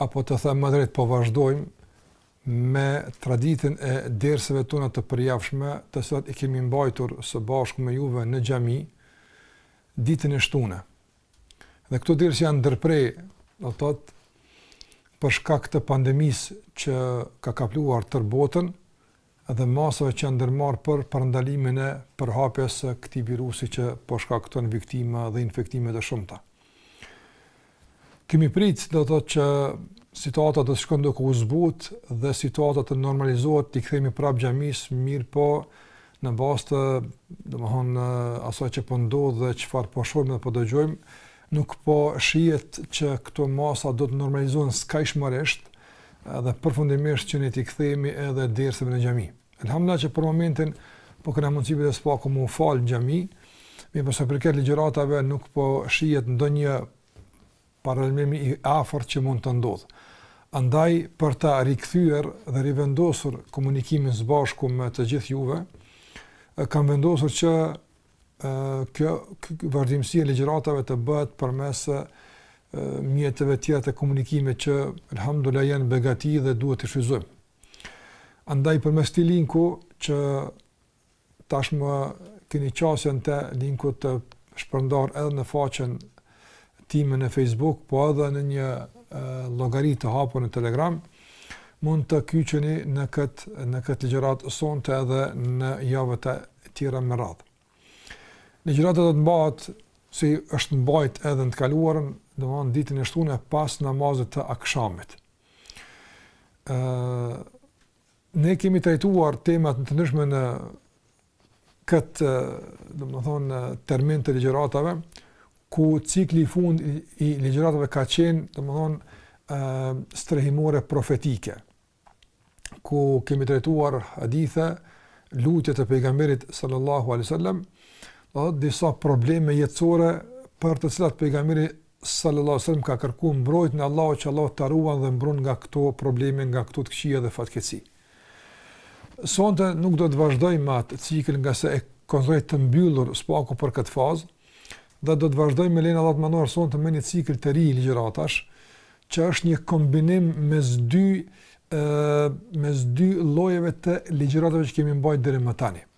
apo të them më drejt po vazhdojmë me traditën e derseve tona të përjavshme, të cilat i kemi mbajtur së bashku me juve në xhami ditën e shtune. Dhe këto derse janë ndërpre, do të thotë, për shkak të pandemisë që ka kapluar tër botën, dhe masave që janë ndërmarrë për parandalimin e përhapjes së këtij virusi që po shkakton viktima dhe infektime të shumta. Kemi prit, do të thotë që situata do të shkon duke u zbut dhe situata të normalizohet, t'i kthehemi prapë xhamisë, mirëpo në bazë të, domethënë, asaj që po ndodh dhe çfarë po shohim dhe po dëgjojmë, Nuk po shihet që këto masa do të normalizohen skajshmërisht dhe përfundimisht që ne t'i kthehemi edhe derseve në xhami. Elhamdulilah që për momentin po kena mundësi për të s'paku me u falë në xhami, mirëpo sa i përket ligjëratave nuk po shihet ndonjë paralajmërim i afërt që mund të ndodhë. Andaj për ta rikthyer dhe rivendosur komunikimin së bashku me të gjithë juve, kam vendosur që kjo vazhdimësi e ligjëratave të bëhet përmes mjeteve të tjera të komunikimit që alhamdulillah janë begati dhe duhet t'i shfrytëzojmë. Andaj përmes këtij linku që tashmë keni qasjen te linku të shpërndar edhe në faqen time në Facebook, po edhe në një llogari të hapur në Telegram, mund të kyçeni në këtë në këtë ligjëratë sonte edhe në javët e tjera me radhë. Ligjërata do të mbahet si është mbajt edhe në të kaluarën, domethënë ditën e shtunë pas namazit të akshamit. Ëh Ne kemi trajtuar tema të ndryshme në këtë, domethënë, termin të ligjëratave, ku cikli i fundit i ligjëratave ka qenë, domethënë, strehimorja profetike, ku kemi trajtuar hadithe, lutje të pejgamberit sallallahu alaihi wasallam, do të thotë disa probleme jetësore për të cilat pejgamberi sallallahu alejhi ve sellem ka kërkuar mbrojtjen e Allahut që Allahu ta ruan dhe mbron nga këto probleme, nga këto të këqija dhe fatkeqësi. Sonte nuk do të vazhdojmë me atë cikël ngase e konsideroj të mbyllur s'paku për këtë fazë dhe do të vazhdojmë me lejen e Allahut të Madhëruar sonte me një cikël të ri ligjëratash që është një kombinim mes dy ë mes dy llojeve të ligjëratave që kemi mbajtur deri më tani.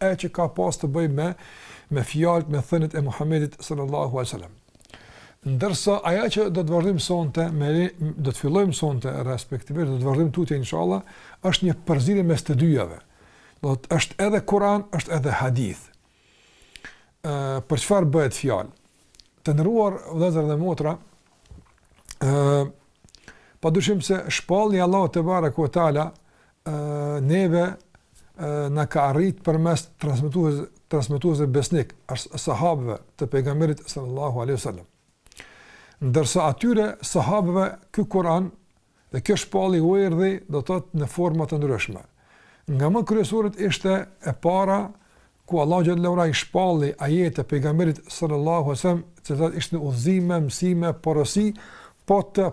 e që ka pas të bëjë me me fjalët, me thëniet e Muhamedit sallallahu alaihi wasallam. Ndërsa ajo që do të vazhdojmë sonte, me do të fillojmë sonte respektivisht do të vazhdojmë tutje inshallah, është një përzierje mes të dyjave. Do të është edhe Kur'an, është edhe hadith. Ë për çfarë bëhet fjalë? Të nderuar vëllezër dhe motra, ë pa dyshim se shpallja Allahu tebareke ve teala neve na ka arrit përmes transmetues transmetuesve besnik, as sahabëve të pejgamberit sallallahu alaihi wasallam. Ndërsa atyre sahabëve ky Kur'an dhe kjo shpallje u erdhi do të thotë në forma të ndryshme. Nga më kryesoret ishte e para ku Allahu xhel-le ve ala i shpalli ajete pejgamberit sallallahu alaihi wasallam, që të ishin udhëzime, mësime, porosi, por të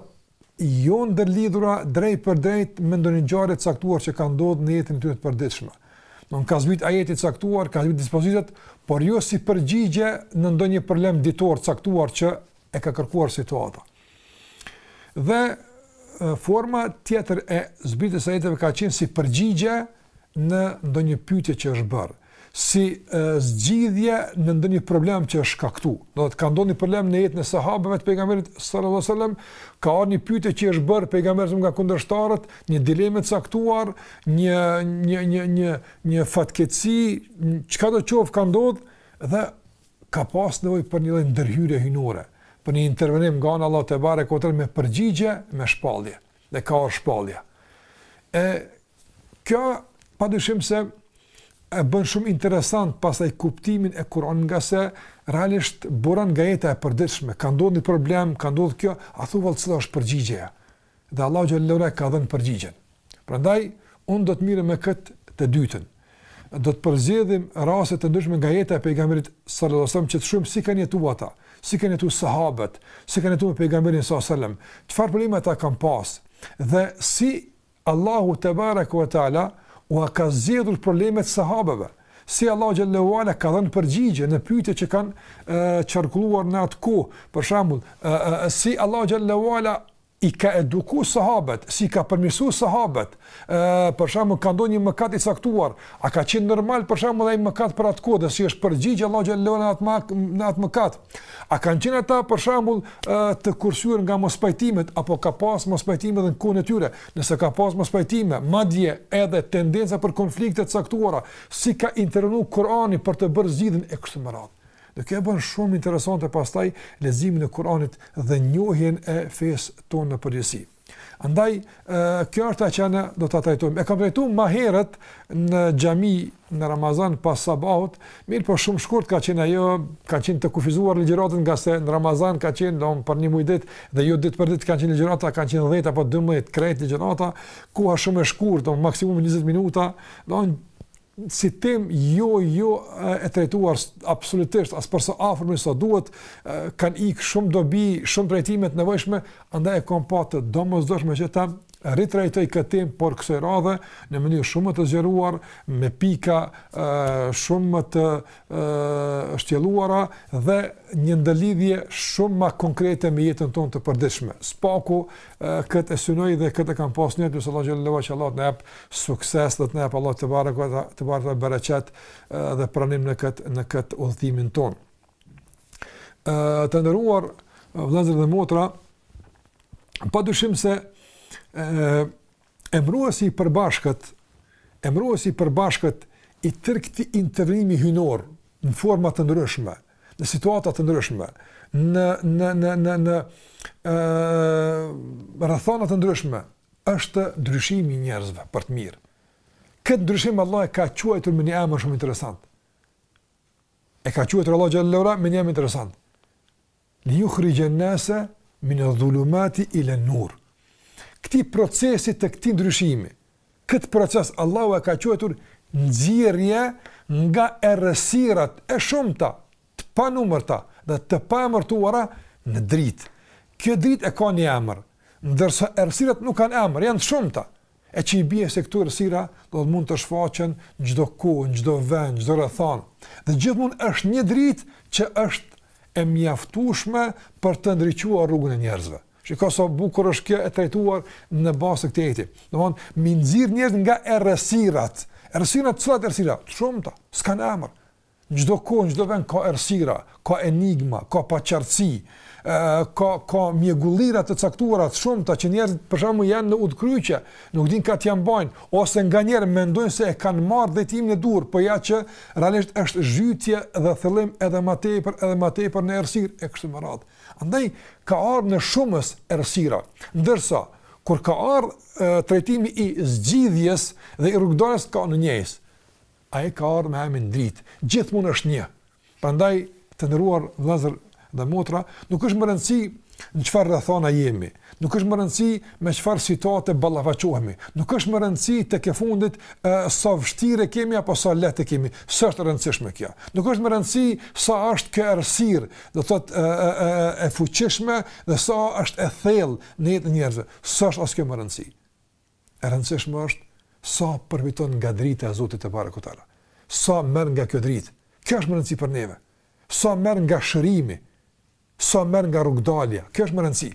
jo ndërlidhura drejtpërdrejt me ndonjë ngjarje të caktuar që ka ndodhur në jetën e tyre të përditshme. Domethënë ka zbrit ajeti i caktuar, ka zbrit dispozitat, por jo si përgjigje në ndonjë problem ditor të caktuar që e ka kërkuar situata. Dhe forma tjetër e zbritjes së ajeteve ka qenë si përgjigje në ndonjë pyetje që është bërë, si zgjidhje në ndonjë problem që është shkaktuar. Do të thotë ka ndodh një problem në jetën e sahabëve të pejgamberit sallallahu alajhi wasallam, ka ardhur një pyetje që i është bërë pejgamberit nga kundërshtarët, një dilemë e caktuar, një një një një një fatkeqësi, çkado qoftë ka ndodh dhe ka pas nevojë për një lloj ndërhyrje hyjnore, për një intervenim nga Allahu tebareke ve teala me përgjigje, me shpallje. Dhe ka ardhur shpallja. E kjo pa dyshim se e bën shumë interesant pastaj kuptimin e Kur'anit ngase realisht buron nga jeta e përditshme, ka ndodh një problem, ka ndodh kjo, a thu vallë cila është përgjigjeja? Dhe Allahu xhel-le ve ala ka dhënë përgjigjen. Prandaj ne do të merremi me këtë të dytën. do të përzgjedhim raste të ndryshme nga jeta e pejgamberit sallallahu alaihi wasallam që të shohim si kanë jetu ata, si kanë jetu sahabët, si kanë jetu me pejgamberin sallallahu alaihi wasallam, çfarë probleme ata kanë pas dhe si Allahu tebareke ve teala ua ka zgjidhur problemet sahabëve, si Allahu xhel-le ve ala ka dhënë përgjigje në pyetjet që kanë qarkulluar në atë kohë, për shembull, si Allahu xhel-le ve ala i ka eduku sahabët, si i ka përmirësu sahabët, për shembull ka ndodh një mëkat i caktuar, a ka qenë normal për shembull ai mëkat për atë kohë dhe si është përgjigj Allahu xhel-le ve ala në atë mak, në atë mëkat. A kanë qenë ata për shembull të kursyer nga mospajtimet apo ka pas mospajtime edhe në kohën e tyre? Nëse ka pas mospajtime, madje edhe tendenca për konflikte të caktuara, si ka intervenu Kurani për të bërë zgjidhjen e kështu me radhë. Dhe kjo e bën shumë interesante pastaj leximin e Kuranit dhe njohjen e fesë tonë në përgjithësi. Andaj, kjo është ajo që ne do ta trajtojmë. E kam trajtuar më herët në xhami në Ramazan pas sabahut, mirëpo shumë shkurt ka qenë ajo, ka qenë e kufizuar ligjërata ngase në Ramazan ka qenë domethënë për një muaj ditë dhe jo ditë për ditë kanë qenë ligjërata, kanë qenë 10 apo 12 krejt ligjërata, koha shumë e shkurtë, domethënë maksimumi 20 minuta, domethënë si temë jo jo e trajtuar absolutisht as përsëafërmi sa duhet kanë ik shumë dobi shumë trajtime të nevojshme andaj e kam pa të domosdoshme që ta ritrajtoj këtë temë por kësaj radhe në mënyrë shumë më të zgjeruar me pika shumë më të shtjelluara dhe një ndërlidhje shumë ma konkrete me jetën tonë të përditshme së paku këtë e synoj dhe këtë e kam pas nijet, lus Allahun xhel-le ve ala që Allahu të na jep sukses dhe të na jep Allahu të bere të bere të bereqet dhe pranim në këtë, në këtë udhëtimin tonë. Të nderuar vëllezër dhe motra, pa dyshim se e, Emëruesi i përbashkët, emëruesi i përbashkët i tërë këtij intervenimi hyjnor në forma të ndryshme, në situata të ndryshme, në në në në në ë rrethana të ndryshme është ndryshimi i njerëzve për të mirë. Këtë ndryshim Allahu e ka quajtur me një emër shumë interesant. E ka quajtur Allahu xhel-le ve ala me një emër interesant. Lijuhrije en-nase min el-zulumati ila en-nur. Këtij procesi të këtij ndryshimi, këtë proces Allahu e ka quajtur nxjerrje nga errësirat e shumta, të panumërta dhe të paemërtuara në dritë. Kjo dritë e ka një emër, ndërsa errësirat nuk kanë emër, janë të shumta, e që i bie se këto errësira do të mund të shfaqen në çdo kohë, në çdo vend, në çdo rrethanë. Dhe gjithmonë është një dritë që është e mjaftueshme për të ndriçuar rrugën e njerëzve. Shiko sa bukur është kjo e trajtuar në bazë të këtij ajeti. Domthon, me i nxjerrë njerëzit nga errësirat. Errësirat, cilat errësira? Të shumta, s'kanë emër. Çdo kohë, në çdo vend ka errësira, ka enigma, ka paqartësi, ka ka mjegullira të caktuara të shumta që njerëzit për shembull janë në udhëkryqe, nuk dinë ka t'ia mbajnë ose nganjëherë mendojnë se e kanë marrë drejtimin e duhur, po ja që realisht është zhytje dhe thellim edhe më tepër edhe më tepër në errësirë e kështu me radhë. Andaj ka ardhur në shumës errësira, ndërsa kur ka ardhur trajtimi i zgjidhjes dhe i rrugëdaljes ka në njëjës. Ai ka ardhur me emrin Dritë. Gjithmonë është një. Prandaj, të nderuar vëllezër dhe motra, nuk është me rëndësi në çfarë rrethana jemi, nuk është me rëndësi me çfarë situate ballafaqohemi, nuk është me rëndësi tek e fundit e, sa vështirë e kemi apo sa lehtë e kemi, s'është e rëndësishme kjo. Nuk është me rëndësi sa është kjo errësirë, do të thotë e, e, e, e fuqishme dhe sa është e thellë në jetën e njerëzve. S'është as kjo me rëndësi. E rëndësishme është sa përfiton nga drita e Zotit tebareke ue teala. Sa merr nga kjo dritë. Kjo është me rëndësi për neve. Sa merr nga shërimi, sa merr nga rrugëdalja. Kjo është me rëndësi.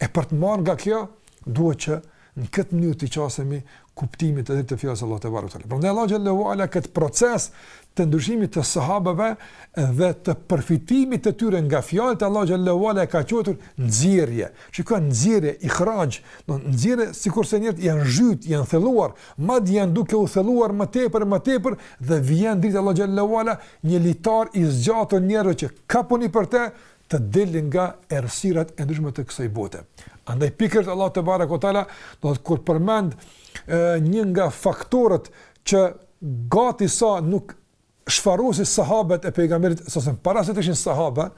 E për të marrë nga kjo, duhet që në këtë mënyrë t'i qasemi kuptimit edhe të fjalës së Allahut tebareke ue teala. Prandaj Allahu xhelle ue ala këtë proces të ndryshimit të sahabëve dhe të përfitimit të tyre nga fjalët e Allahut xhelle ue ala e ka quajtur nxjerrje. Shiko, nxjerrje, ikhraj, nxjerrje sikurse njerëzit janë zhyt, janë thelluar, madje janë duke u thelluar më tepër e më tepër dhe vjen drita e Allahut xhelle ue ala një litar i zgjatur njerëzve që kapuni për të, të dilni nga errësirat e ndryshme të kësaj bote. Andaj pikërisht Allahu tebareke ue teala do të thotë kur përmend një nga faktorët që gati sa nuk shfarrosi sahabët e pejgamberit sallallahu alajhi wasallam para se të ishin sahabë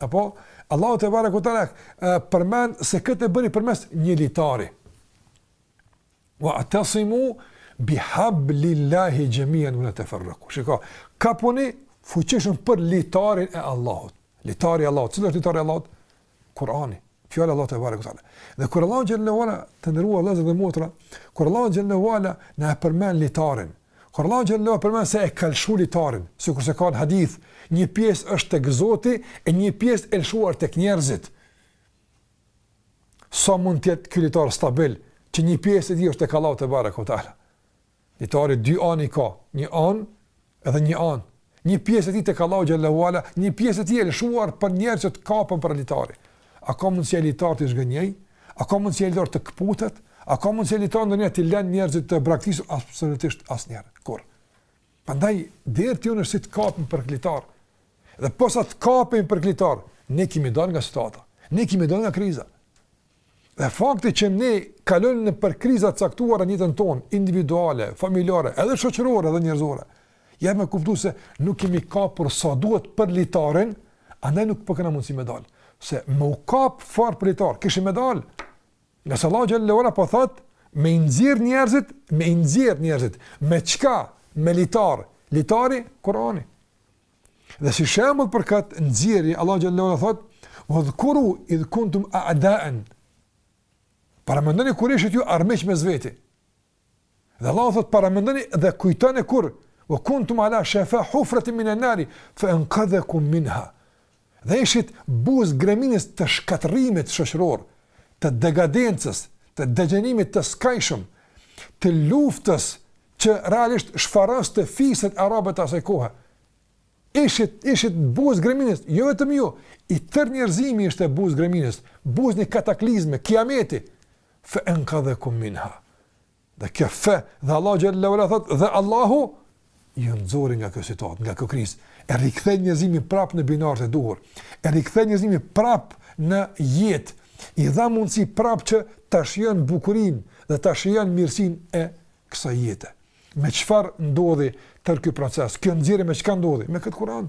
a po, Allahu tebareke ue teala përmend se këtë e bëri përmes një litari wa atasimu bi hablillahi jamian wala tafarraqu shiko kapuni fuqishëm për litarin e Allahut litari i Allahut cili është litari i Allahut Kurani, fjala e Allahut tebareke ue teala. Dhe kur Allahu xhelle ue ala, të nderuar vëllezër dhe motra, kur Allahu xhelle ue ala na e përmend litarin. Kur Allahu xhelle ue ala përmend se e ka lëshu litarin, sikurse ka në hadith, një pjesë është tek Zoti e një pjesë e lëshuar tek njerëzit. Sa mund të jetë ky litar stabil, që një pjesë e tij është tek Allahu tebareke ue teala. Litari dy anë i ka, një anë edhe një anë. Një pjesë e tij tek Allahu xhelle ue ala, një pjesë e tij e lëshuar për njerëz që të kapen për litari. A ka mundësi ai litar të zhgënjejë? A ka mundësi ai litar të kputet? A ka mundësi ai litar ndonjëherë t'i lërë njerëzit, t'i braktisë? Absolutisht asnjëherë. Kurrë. Prandaj detyra jonë është si të kapemi për litar. Dhe posa të kapemi për litar, ne kemi dalë nga situata. Ne kemi dalë nga kriza. Dhe fakti që ne kalojmë nëpër kriza të caktuara në jetën tonë, individuale, familjare, edhe shoqërore dhe njerëzore, jep me kuptu se nuk jemi kapur sa duhet për litarin, andaj nuk po kemi mundësi me dalë. Se me u kapë fort për litar, kishim me dalë. Ngase Allahu xhelle ue ala po thotë, me i nxjerrë njerëzit, me i nxjerrë njerëzit, me çka, me litar, litari, Kurani. Dhe si shembull për këtë nxjerrje Allahu xhallahu ala thot: "Wadhkuru idh kuntum a'da'an." Paramendoni kur ishit ju armiq mes veti. Dhe Allahu thot paramendoni dhe kujtoni kur wa kuntum ala shafa hufratin min an-nar fa anqadhakum minha. dhe ishit buzë greminës të shkatërrimit shoqëror, të degadencës, të degjenimit të skajshëm, të luftës që realisht shfarroste fiset arabe të asaj kohe. Ishit, ishit buzë greminës, jo vetëm ju, i tërë njerëzimi ishte buzë greminës, buzë një kataklizme, kiameti, fa anqadhakum minha. Dhe kjo fe, dhe Allahu xhallahu ala thot, dhe Allahu ju nxori nga kjo situatë, nga kjo krizë, e riktheu njerëzimin prap në binarët e duhur, e riktheu njerëzimin prap në jetë, i dha mundësi prap që ta shijon bukurinë dhe ta shijon mirësinë e kësaj jete. Me çfarë ndodhi tërë ky proces? Kjo nxjerrje me çka ndodhi? Me këtë Kur'an.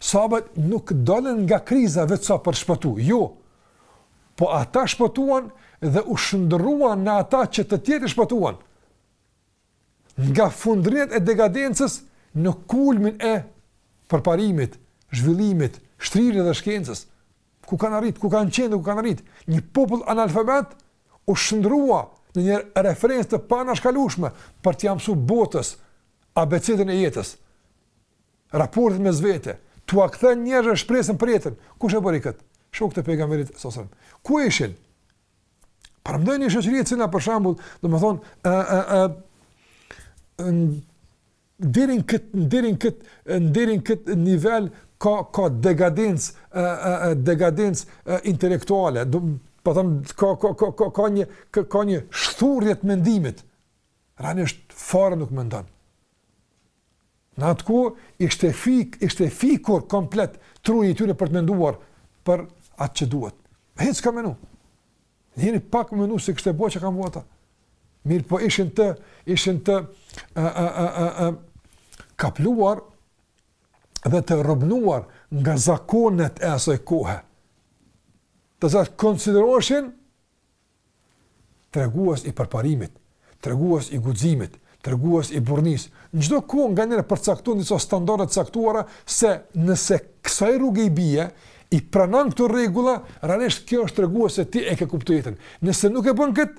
Sahabët nuk dolën nga kriza veç sa për shpëtu, jo, po ata shpëtuan dhe u shndërruan në ata që të tjerët i shpëtuan, nga fundërrinat e degadencës në kulmin e përparimit, zhvillimit, shtrirë dhe shkencës, ku kanë arritë, ku kanë qenë dhe ku kanë arritë, një popull analfabet u shndërrua në një referencë të paanashkalueshme për t'ia mësu botës, abecenë e jetës. Raportet mes vete, t'ua kthen njerëzve shpresën për jetën. Kush e bëri kët? Shokët e pejgamberit sallallahu alajhi wasallam. Ku ishin? Paramendo një shoqëri e cila për shembull, domethënë, ë ë ë deri në kët deri në kët deri në kët nivel ka ka degadencë ë ë degadencë intelektuale, do po them ka ka ka ka ka një ka, ka një shthurje të mendimit. Realisht fare nuk mendon. Në atë kohë ishte fik, ishte fikur komplet truri i tyre për të menduar për atë që duhet. Hiç s'ka menu. Njëri pak menu se s'kishte bo që ka mbuata. Mirëpo ishin të, ishin të a, a, a, a, a, kapluar dhe të robnuar nga zakonet e asoj kohë. Se ato konsideroshin tregues i përparimit, tregues i guximit, tregues i burrnisë. Çdo kohë nganjëherë përcakton disa standarde të caktuara se nëse kësaj rruge i bie, i pranon këto rregulla, realisht kjo është tregues se ti e ke kuptuar jetën. Nëse nuk e bën kët,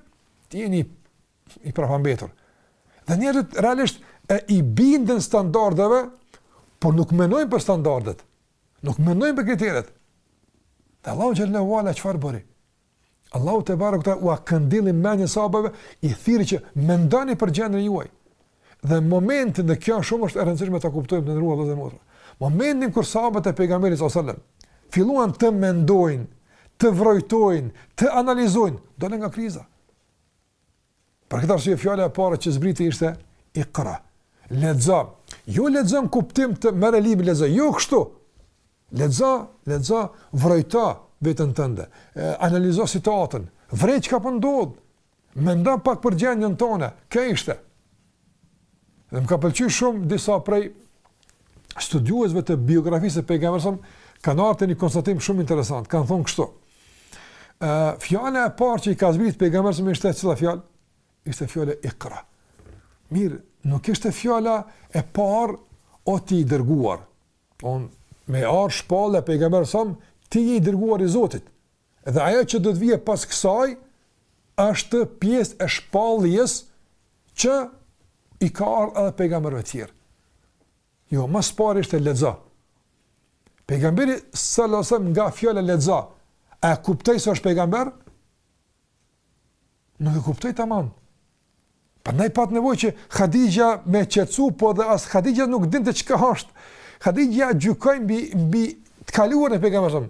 ti je një i prapambetur. Dhe njerëzit realisht e i binden standardeve, por nuk mendojnë për standardet. Nuk mendojnë për kriteret. Dhe Allahu xhallahu ala çfarë bëri? Allahu tebareke ve teala ua këndelli menjen sahabëve, i thirri që mendoni për gjendjen juaj. Dhe momentin dhe kjo shumë është e rëndësishme ta kuptojmë të nderuar vëllezër dhe motra. Momentin kur sahabët e pejgamberit alejhi selam, filluan të mendojnë, të vrojtojnë, të analizojnë, dolën nga kriza. Për këtë arsye fjala e parë që zbriti ishte Iqra. Lexo. Jo lexo në kuptim të merre librin lexo, jo kështu. Lexo, lexo, vrojto veten tënde. Analizo situatën. Vrej çka po ndodh. Mendo pak për gjendjen tonë. Kjo ishte. Dhe më ka pëlqy shumë disa prej studiuesve të biografisë së pejgamberit alejhi selam, kanë ardh në konstatim shumë interesant, kanë thonë kështu. Fjala e parë që i ka zbrit pejgamberit alejhi selam ishte cila fjalë? Ishte fjala Iqra. Mirë, nuk ishte fjala e parë o ti i dërguar. On, me ardh shpallja pejgamberit alejhi selam, ti je i dërguar i Zotit. Dhe ajo që do të vijë pas kësaj, është pjesë e shpalljes që i ka ardhur edhe pejgamberëve të tjerë. Jo, më së pari ishte lexo. Pejgamberi sallallahu alajhi wasallam nga fjala lexo, a e kuptoi se është pejgamber? Nuk e kuptoi tamam. Prandaj pat nevojë që Hadixhja me qetësu, po dhe as Hadixhja nuk dinte çka është. Hadixhja gjykoi mbi mbi të kaluarën e pejgamberit.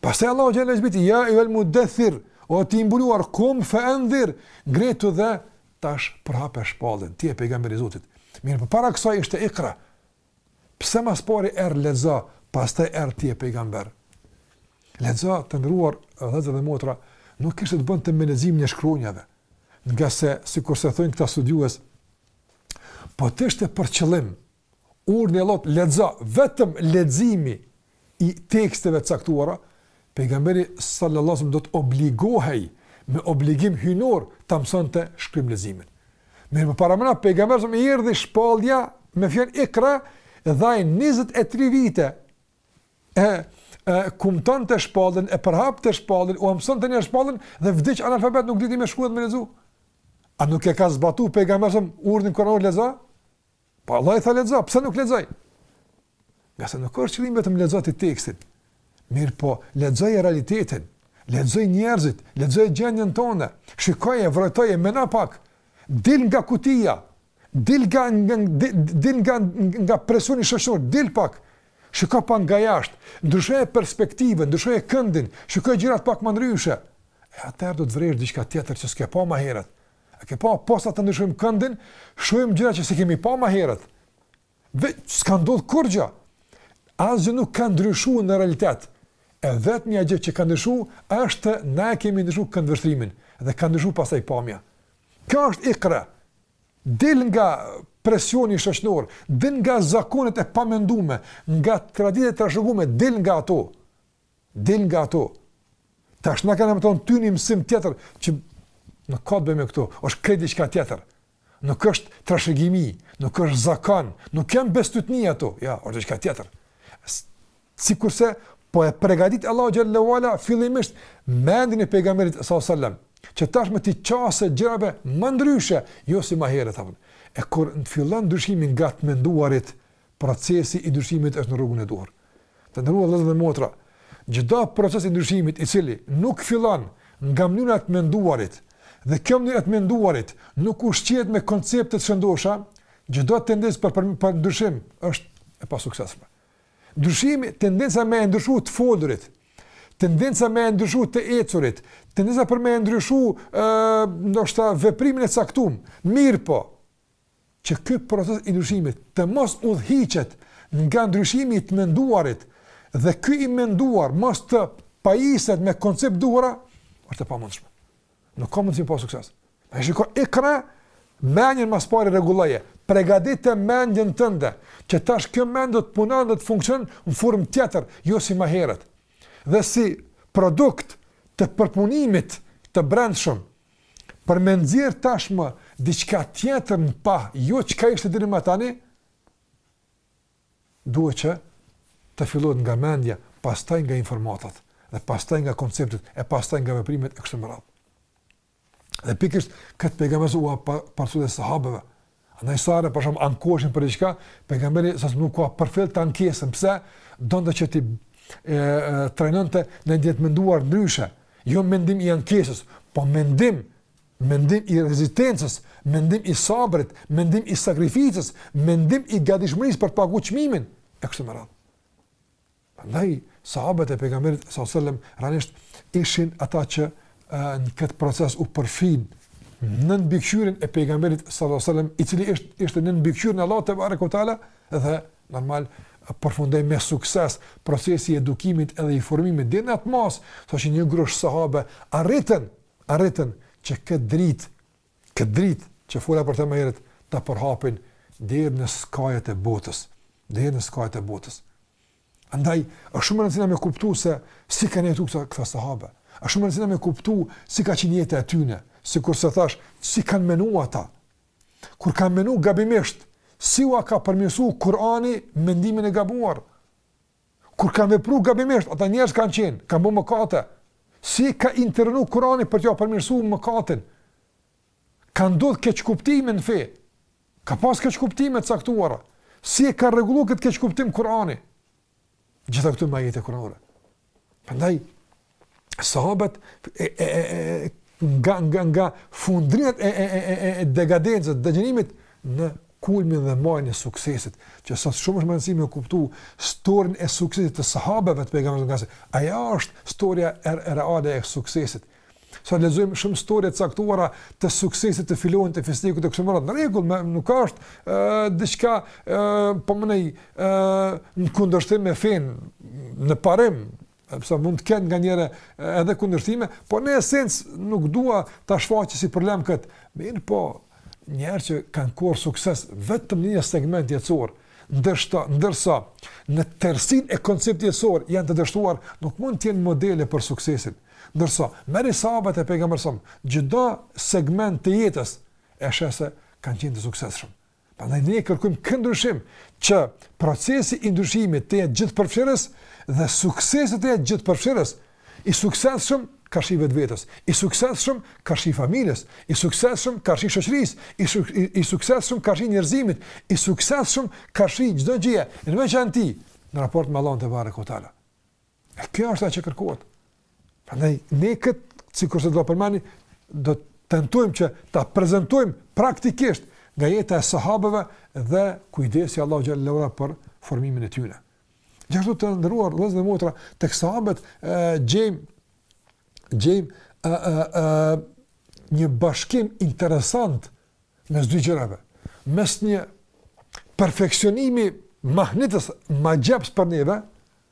Pastaj Allahu xhalla zbriti ja ejjuhel muddethir, o ti i mbuluar kum fe endhir, ngritu dhe tash përhape shpalljen. Ti je pejgamberi i Zotit. Mirëpo para kësaj ishte Iqra. Pse ma s'pari erdh lexo, pastaj erdh ti je pejgamber. Lexo të nderuar vëllezër dhe motra, nuk kishte të bënte me leximin e shkronjave. Ngase sikurse thonë këta studiues, po të ishte për qëllim urdhri i Allahut lexo, vetëm leximi i teksteve të caktuara, pejgamberi sallallahu alajhi wasallam do të obligohej me obligim hyjnor ta mësonte shkrim leximin. Mirëpo paramendo pejgamberit i erdhi shpallja me fjalën Iqra dhe ai 23 vite e e kumtonte shpalljen, e përhapte shpalljen, ua mësonte njerëzve shpalljen, dhe vdiq analfabet nuk diti me shkruajt me lezu. A nuk e ka zbatu pejgamberi alejhi selam urdhrin kur'anor lexo? Po Allah i tha lexo, pse nuk lexoi? Ngase nuk është qëllim vetëm lexo ti tekstin. Mirëpo, lexoje realitetin, lexoji njerëzit, lexoje gjendjen tonë, shikoje, vrojtoje, meno pak, dil nga kutia, dil nga, nga, dil nga, nga presioni shoqëror, dil pak, shiko pak nga jashtë, ndryshoje perspektivën, ndryshoje këndin, shikoji gjërat pak më ndryshe. E atëherë do të vrejsh diçka tjetër që s'ke pa ma heret, A ke pa, po sa të ndryshojmë këndin, shojmë gjëra që s'i kemi pa ma herët. Dhe që s'ka ndodhë kurrgjë. Asgjë nuk ka ndryshu në realitet. E vetmja gjë që ka ndryshu, është na e kemi ndryshu këndvështrimin. Dhe ka ndryshu pasaj pamja. Kjo është ikra. Dil nga presioni shoqnor, dil nga zakonet e pamendume, nga traditat e trashëgume, dil nga ato. Dil nga ato. Tash na kemi me t'dhanë ty një mësim tjetër që nuk ka të bëjë me këto, është krejt diçka tjetër. Nuk është trashëgimi, nuk është zakon, nuk janë bestytni ato, ja, është diçka tjetër. Sikurse po e pregadit Allahu xhallahu ala fillimisht mendin e pejgamberit sallallahu alajhi wasallam, që tashmë t'i qaset gjërave më ndryshe, jo si më herët. A po e kur fillon ndryshimi nga të menduarit Procesi i ndryshimit është në rrugën e duhur. Të nderuar vëllezër dhe motra, çdo proces i ndryshimit i cili nuk fillon nga mënyra e të menduarit dhe kjo mënyrë e të menduarit nuk ushqehet me koncepte të shëndosha, çdo tendencë për, për, për ndryshim është e pasuksesshme. Ndryshimi, tendenca me e ndryshu të folurit, tendenca me e ndryshu të ecurit, tendenca për me e ndryshu, ndoshta, veprimin e caktum, mirëpo, që ky proces i ndryshimit të mos udhëhiqet nga ndryshimi i të menduarit dhe ky i menduar mos të pajiset me konceptet e duhura, është e pamundshme. Nuk ka mundësi me pas sukses. E shiko ikra mendjen ma s'pari rregulloje. Pregaditë mendjen tënde që tash kjo mend do të punon dhe të funksionon në formë tjetër, jo si më herët. Dhe si produkt të përpunimit të brendshëm Për me nxjerr tashmë diçka tjetër në pah, jo çka ishte deri ma tani, duhet që të fillohet nga mendja, pastaj nga informatat, dhe pastaj nga konceptet, e pastaj nga veprimet e kështu me radhë. Dhe pikërisht këtë pejgamberi ua përcjell edhe sahabeve, Andaj sa herë për shembull ankoheshin për diçka, pejgamberi sa nuk e ka përfillë ankesën, pse donte që t'i e, trajnonte mendjet të menduar ndryshe, jo mendim i ankesës, po mendim, mendim i rezistencës, mendim i sabrit, mendim i sakrificës, mendim i gadishmërisë për të pagu çmimin, e kështu me radhë. Andaj sahabët e pejgamberit sa selam realisht ishin ata që në këtë proces u përfshin nën mbikëqyrjen e pejgamberit sallallahu alajhi wasallam, i cili ishte nën mbikëqyrjen e Allahut tebareke ue teala dhe normal përfundoi me sukses procesi i edukimit edhe i formimit deri në atë masë, saqë një grush sahabe arritën, arritën që këtë dritë Këtë dritë, që fola për të më herët, ta përhapin deri në skajet e botës, deri në skajet e botës. Andaj, është shumë rëndësi me kuptu se si kanë jetu kësa, këta sahabe. është shumë rëndësi me kuptu si ka qenë jeta e tyne, sikurse thashë, si kanë menu ata. Kur kanë menu gabimisht, si ua ka përmirësu Kurani mendimin e gabuar. Kur kanë vepru gabimisht, ata njerëz kanë qenë, kanë bo mëkate. Si ka intervenu Kurani për t'ia përmirësu mëkatin? Kanë ndodhë keqkuptime në fe. Ka pas keqkuptime të caktuara. Si e ka rregullu këtë keqkuptim Kurani? Gjitha këto me ajete kuranore. Prandaj, sahabët e, e, e, nga, nga, nga fundrinat e, e, e, e, e degadencës, degjenerimit në kulmin dhe majën e suksesit, që sot shumë është me rëndësi me kuptu storien e suksesit të sahabeve të Pejgamberit ngase, ajo është storia e, e reale e suksesit. Sot lexojmë shumë storie të caktuara të suksesit të filanit të fistekut të kështë mërat, në rregull, me, nuk është diçka po mënej në kundërshtim me fenë, në parim, Edhe pse mund të kenë nganjëherë edhe kundërshtime, po në esencë nuk dua ta shfaq si problem kët. Mirëpo, njerëz që kanë korrë sukses vetëm në një segment jetësor, ndërsa, ndërsa në tërësinë e konceptit jetësor janë të dështuar, nuk mund të jenë modele për suksesin. Ndërsa, merri sahabët e Pejgamberit alejhi selam, çdo segment të jetës e sheh se kanë qenë të suksesshëm. Prandaj ne kërkojmë këtë ndryshim që procesi i ndryshimit të jetë gjithëpërfshirës dhe suksesi të jetë gjithëpërfshirës. I suksesshëm karshi vetvetes, i suksesshëm karshi familjes, i suksesshëm karshi shoqërisë, i, su, i, i suksesshëm karshi njerëzimit, i suksesshëm karshi çdo gjëje, në veçanti në raport me Allahun tebareke ue teala. E kjo është ajo që kërkohet. Prandaj ne kët sikurse e përmenda do të tentojmë që ta prezantojmë praktikisht nga jeta e sahabeve dhe kujdesi Allahu xhel-le ue ala për formimin e tyre. Gjithashtu të nderuar vëllezër dhe motra tek sahabët gjejm gjejm ë ë ë një bashkim interesant mes dy gjërave. Mes një perfeksionimi mahnitës, magjeps për neve,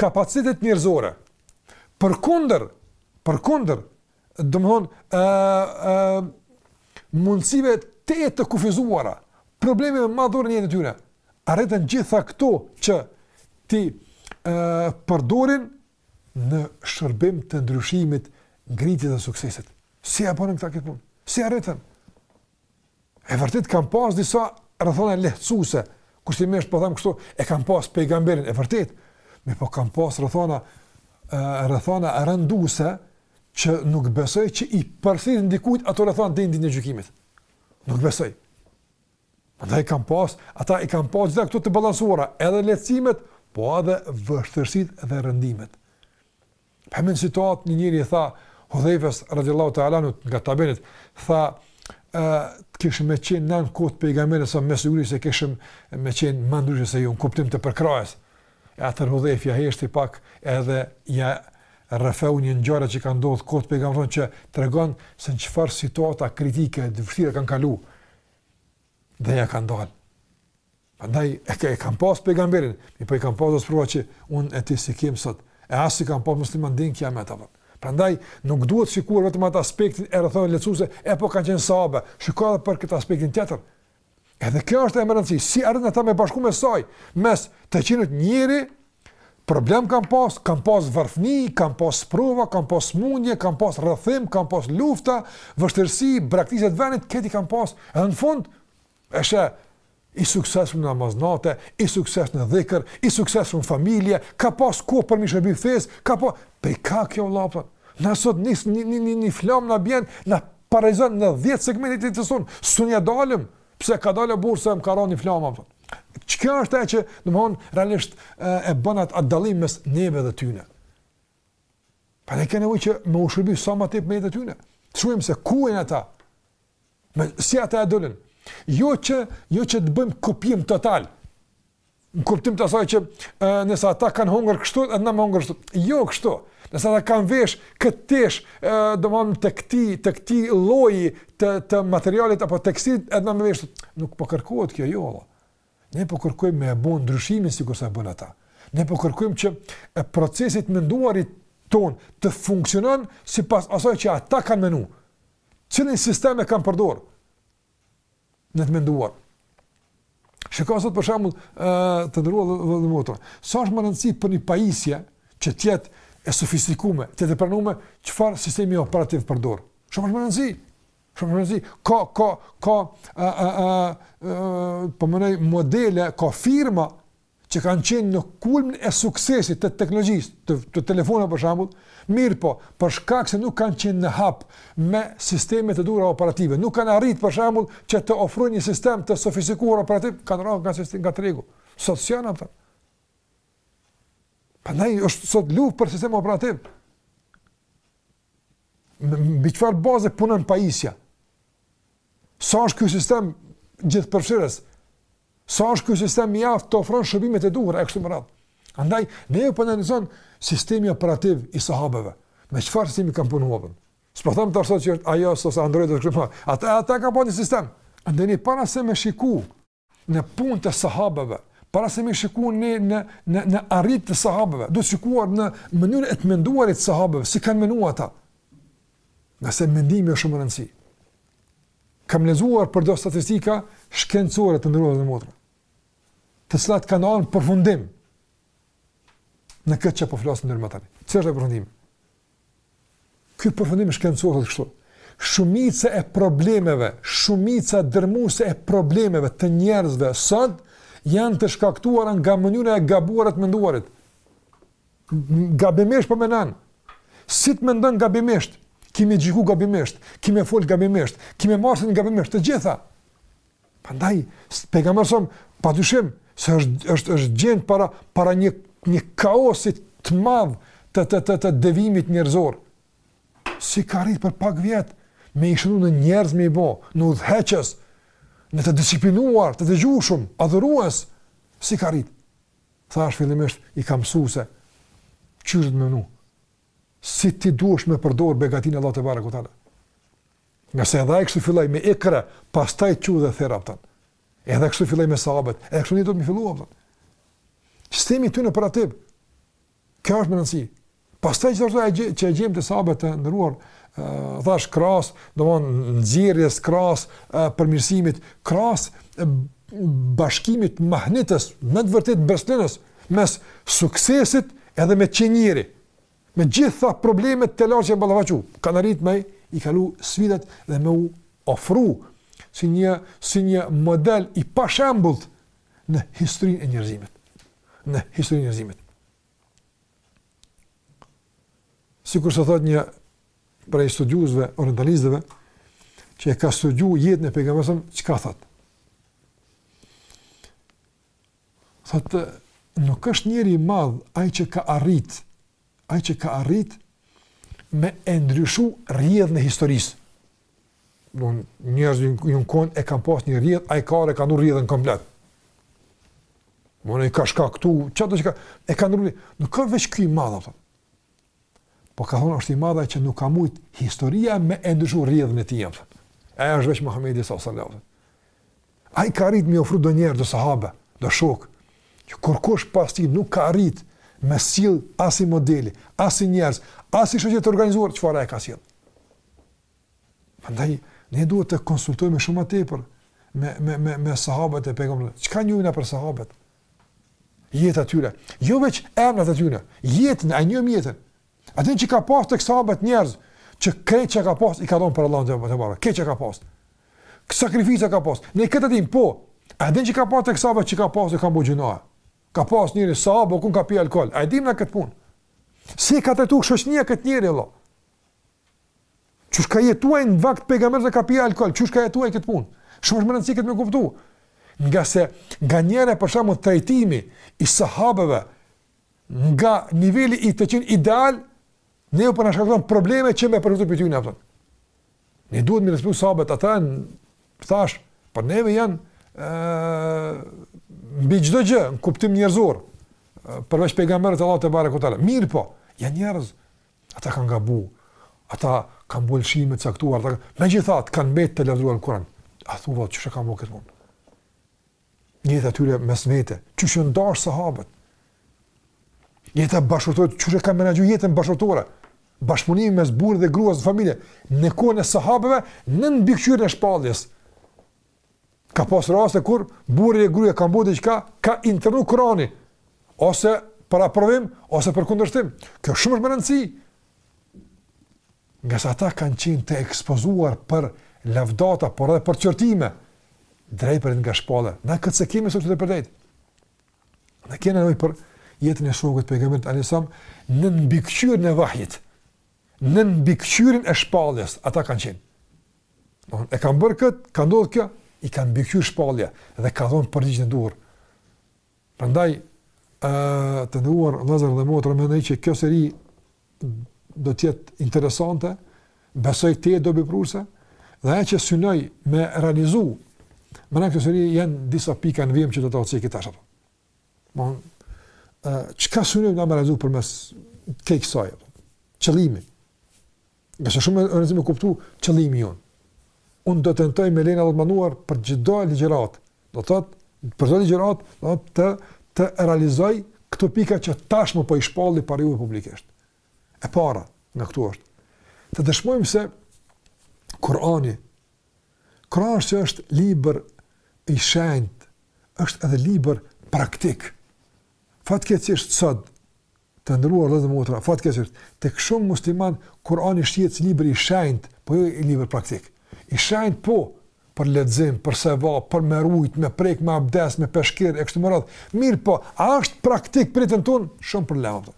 kapacitetet njerëzore. Përkundër, përkundër, domethënë, ë ë mundësive të të kufizuara, problemeve madhore në jetën e tyne. Arritën gjitha këto që t'i ë përdorin në shërbim të ndryshimit, ngritjes dhe suksesit. Si e bënë këta këtë punë? Si arritën? E vërtet kanë pas disa rrethana lehtësuese, kushtimisht po them kështu, e kanë pas pejgamberin, e vërtet. Mirëpo kanë pas rrethana rrethana rënduese që nuk besoj që i përsëriten dikujt ato rrethana deri në ditën e gjykimit. Nuk besoj. Ata i kanë pas, ata i kanë pas gjitha këto të balansuara, edhe lehtësimet, po edhe vështirësitë dhe rëndimet. Për një situatë një njeri i tha Hudhejfes radiallahu teala anhu nga tabiinët, tha e, të kishëm me qenë ne në kohë të pejgamberit sa me siguri se kishëm me qenë më ndryshe se ju në kuptim të përkrahjes. E atëherë Hudhejfja heshti pak edhe ja rrëfeu një ngjarje që ka ndodhur n'kohë t'pejgamberit që tregon se në çfarë situata kritike të vështira kanë kalu dhe ja kanë dalë. Prandaj e, e kanë pas pejgamberin, mirëpo i kanë pas do sprova që un e ti s'i kem sot. E as i ka me pas musliman deri n'kijamet apo. Prandaj nuk duhet shikuar vetëm atë aspektin e rrethanave lehtësuese, e po kanë qenë sahabe. Shikoj edhe për këtë aspektin tjetër. Edhe kjo është me rëndësi, si arritën ata me bashku mes asaj, mes të qenit njeri problem kanë pas, kanë pas varfni, kanë pas sprova, kanë pas mundje, kanë pas rrethim, kanë pas lufta, vështirësi, braktisje të vendit, krejt i kanë pas. Edhe në fund E sheh i suksesshëm në namaznate, i suksesshëm në dhikr, i suksesshëm në familje, ka pas kohë për me i shërbi fesë, ka po prej ka kjo vëlla po. Na sot nëse një një një një flamë na bjen, na paralizon në 10 segmente të jetës sonë. S'un ja dalim, pse ka dalë bursa më ka rënë flama po. Çka është ajo që, domthon, realisht e bën atë at dallim mes neve dhe tyne. Pra ne kemi që me u shërbi sa më tepër me jetë t'tyne. T'shohim se ku janë ata. Me, si ata ja dolën. Jo që, jo që të bëjmë kopim total, në kuptim të asaj që e, nëse ata kanë hongër kështu, edhe na me hongër kështu. Jo kështu, nëse ata kanë vesh këtë tesh, domethënë këti, të këti lloji të, të materialit apo tekstilit, edhe na me vesh, nuk po kërkohet kjo, jo vallah. Ne po kërkojmë me e bo ndryshimin sikurse e bënë ata. Ne po kërkojmë që e procesi i t'menduarit tonë të funksionon sipas asaj që ata kanë menu. Cilin sistem e kanë përdorë? Në të menduar. Shikoj sot për shembull ë të nderuar vëllezër dhe motra. Sa është me rëndësi për një pajisje që të jetë e sofistikume, të jetë e pranume çfarë sistemi operativ përdor. Shumë me rëndësi. Shumë me rëndësi. Ka ka ka ë ë ë ë po më modele, ka firma që kanë qenë në kulmin e suksesit të teknologjisë, të, të telefonave për shembull, mirëpo për shkak se nuk kanë qenë në hap me sisteme të duhura operative, nuk kanë arritur për shembull që të ofrojnë një sistem të sofistikuar operativ, kanë rënë nga sistemi nga tregu. Sot janë ata. Prandaj është sot luftë për sistem operativ. Mbi çfarë baze punon pajisja? Sa është ky sistem gjithëpërfshirës? Sa është ky sistem i aftë të ofron shërbimet e duhura e kështu me radhë. Andaj ne po analizojmë sistemin operativ të sahabeve. Me çfarë sistemi kanë punuar? S'po them të thotë që është iOS ose Android ose kështu. Ata ata kanë bërë sistem. Andaj ne para se me shiku në punë të sahabeve, para se me shiku në në në në arrit të sahabeve, duhet shikuar në mënyrën e të menduarit të sahabeve, si kanë menuar ata. Ngase mendimi është shumë rëndësi. Kam lexuar për do statistika shkencore të nderuar dhe motra, të cilat kanë ardhë në përfundim në këtë që po flasim deri më tani. Cili është ai përfundim? Ky përfundim shkencor thotë kështu. Shumica e problemeve, shumica dërmuese e problemeve të njerëzve sot janë të shkaktuara nga mënyra e gabuar e të menduarit. gabimisht po menon. Si të mendon gabimisht? Ki me gjyku gabimisht, ki me fol gabimisht, ki me marrë venim gabimisht, të gjitha. Prandaj pejgamberi sa pa dyshim se është është është gjend para para një një kaosi të madh të të të, të devimit njerëzor. Si ka arrit për pak vjet me i shnrru në njerëz me i bo, në udhëheqës, në të disiplinuar, të dëgjushum, adhurues, si ka arrit. Thashë fillimisht i ka mësu se qysh duhet me menu, si ti duhesh me përdorë begatinë e Allahut tebareke teala. Ngase edhe ai kështu filloj me ikra, pastaj çu dhe thirr, pëtën. Edhe kështu filloj me sahabet, edhe kështu ne duhet me fillu, pëtën. Sistemi tyne operativ. Kjo është me rëndësi. Pastaj gjithashtu e gjë, që e gjejmë te sahabët të nderuar, thash krahas, domethënë nxjerrjes krahas përmirësimit, krahas bashkimit mahnitës, në të vërtet mbresëlënës, mes suksesit edhe me qenë njeri, me gjitha problemet të lartë që e ballafaqu, kanë arritë me i kalu sfidat dhe me u ofru si një, si një model i pashembullt në historinë e njerëzimit. Në historinë e njerëzimit. Sikurse thot një prej studiuesve, orientalistëve, që e ka studiu jetën e pejgamberit, çka thot? Thot nuk është njeri i madh ai që ka arrit ai që ka arrit me e ndryshu rrjedhën e historisë. Don njerëz jon kon e kanë pas një rrjedhë, ai ka e ka ndryshuar rrjedhën komplet. Mone i ka shka këtu, që ato që ka, e ka nërëmi, nuk ka veç këj madha, thot. po ka thonë është i madha që nuk ka mujt historia me e ndryshu rrjedhën e tij, thot. e është veç Muhammedi s.a.s. Ai ka arrit me ofru do njerëz, do sahabe, do shokë, që kurkush pas tij nuk ka arrit me sill asi modeli, asi njerëz, asi shoqnie të organizuar, çfarë e ka sill. Prandaj, ne duhet të konsultohemi shumë ma tepër me, me, me, me sahabet e pejgamberit. Çka njohim na për sahabet? Jeta e tyre. Jo veç emnat e tyre. Jetën, a e njohim jetën. A e dini që ka pas tek sahabet njerëz, që krejt që ka pas, i ka dhonë për Allahun tebareke, krejt që ka pas. Kësi sakrifice ka pas. Ne këtë e dimë, po a e dimë që ka pas tek sahabet që ka pas, e kanë bo gjynah. Ka pas njeri, sahab o kon, ka pi alkohol. A e dimë ne këtë punë. Si e ka trajtu shoqnia këtë njeri, Allah. Qysh ka jetu ai në vakt pejgamberit dhe ka pi alkohol, qysh e ka jetu ai këtë punë? Shumë është me rëndësi këtë me kuptu. Ngase, nganjëherë për shembull trajtimi i sahabeve, nga niveli i të qenit ideal, neve po na shkakton probleme që me përgjëtu për tjune, apëton. Ne duhet me respektu sahabet, ata janë, po thashë, për neve janë, mbi çdo gjë, në kuptim njerëzor, përveç pejgamberët e Allahut tebareke ve teala. Mirëpo, janë njerëz, ata kanë gabu, ata kanë bo lëshime të caktuara, ata kanë, megjithatë, kanë mbetë të lavdëruar në Kuran. A thua, qysh e kanë bo këtë mund? Jeta e tyre mes vete, qysh janë dashtë sahabët. Jeta bashkëshortore, qysh e kanë menaxhu jetën bashkëshortore. Bashkëpunimi mes burrit dhe gruas në familje. Në kohën e sahabëve, nën mbikëqyrjen e shpalljes. Ka pas raste kur burri e gruja kanë bo diçka, ka intervenu Kurani. Ose për aprovim, ose për kundërshtim. Kjo shumë është me rëndësi. Ngase ata kanë qenë të ekspozuar për lavdata, por edhe për qortime, drejtpërdrejt nga shpallja. Na këtë s'e kemi sot drejtpërdrejt. Na kemi nevojë për jetën e shokëve t'pejgamberit alejhi selam, nën mbikëqyrjen e vahjit, nën mbikëqyrjen e shpalljes, ata kanë qenë. Në, e kanë bërë këtë, ka ndodh kjo, i ka mbikëqyr shpallja dhe ka dhonë përgjigjen e duhur. Prandaj, ë të nderuar vëllezër dhe motra, mendoj që kjo seri do të jetë interesante, besoj edhe dobiprurëse, dhe ajo që synoj me realizu, më në këtë seri janë disa pika në vijim që do t'i ceki tash. Mon, ë, çka synojmë na me realizu përmes krejt kësaj, qëllimi, Ngase shumë me rëndësi me kuptu qëllimi jonë. Unë do të tentoj me lejen e Allahut të madhëruar për gjitha ligjëratat, do të tentoj për gjitha ligjëratat, do të të, të realizoj këto pika që tashmë po i shpalli para juve publikisht. E para, nga këto është, të dëshmojmë se Kurani, krahas që është libër i shenjtë, është edhe libër praktik. Fatkeqësisht sot, Të nderuar vëllezër dhe motra, fatkeqësisht, tek shumë muslimanë Kur'ani shihet si libër i shenjtë, po jo libër praktik. I shenjtë po, për lexim, për sevap, për me rujt, me prek me abdes, me peshkir e kështu me radhë. Mirëpo, a është praktik për jetën tonë? Shumë problem.